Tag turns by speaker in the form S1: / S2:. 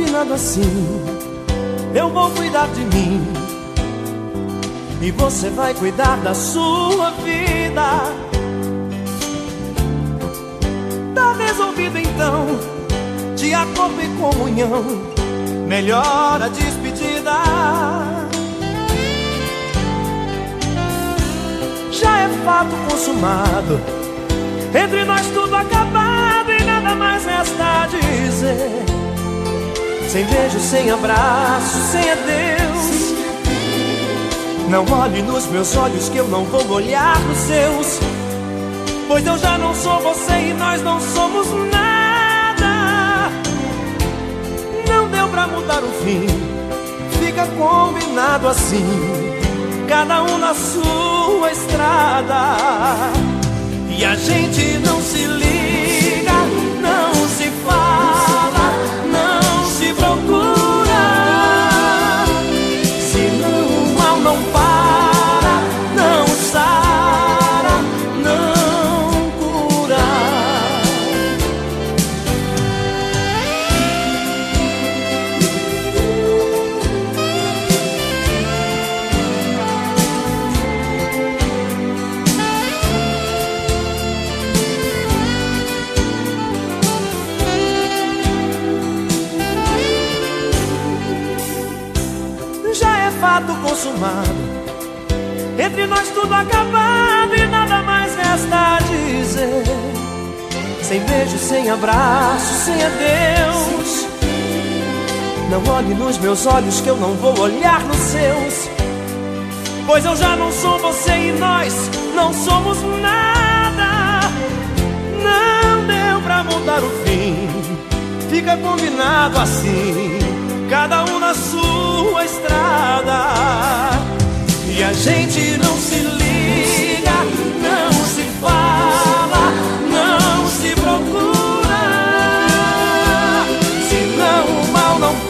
S1: combinado assim. Eu vou cuidar de mim. E você vai cuidar da sua vida. Tá resolvido então. De acordo e comunhão. Melhor a despedida. Já é fato consumado. Entre nós tudo acabado e nada mais resta a dizer. Sem beijo, sem abraço, sem adeus. Não olhe nos meus olhos que eu não vou olhar nos seus. Pois eu já não sou você e nós não somos nada. Não deu pra mudar o fim, fica combinado assim. Cada um na sua estrada. E a gente não se liga, fato consumado. Entre nós tudo acabado e nada mais resta a dizer. Sem beijo, sem abraço, sem adeus. Não olhe nos meus olhos que eu não vou olhar nos seus. Pois eu já não sou você e nós não somos nada. Não deu pra mudar o fim. Fica combinado assim. Cada um na sua o mal